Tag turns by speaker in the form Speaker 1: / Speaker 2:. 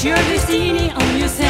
Speaker 1: Your destiny on yourself.